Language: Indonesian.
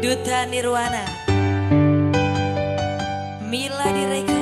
Duta Nirwana. Mila Direka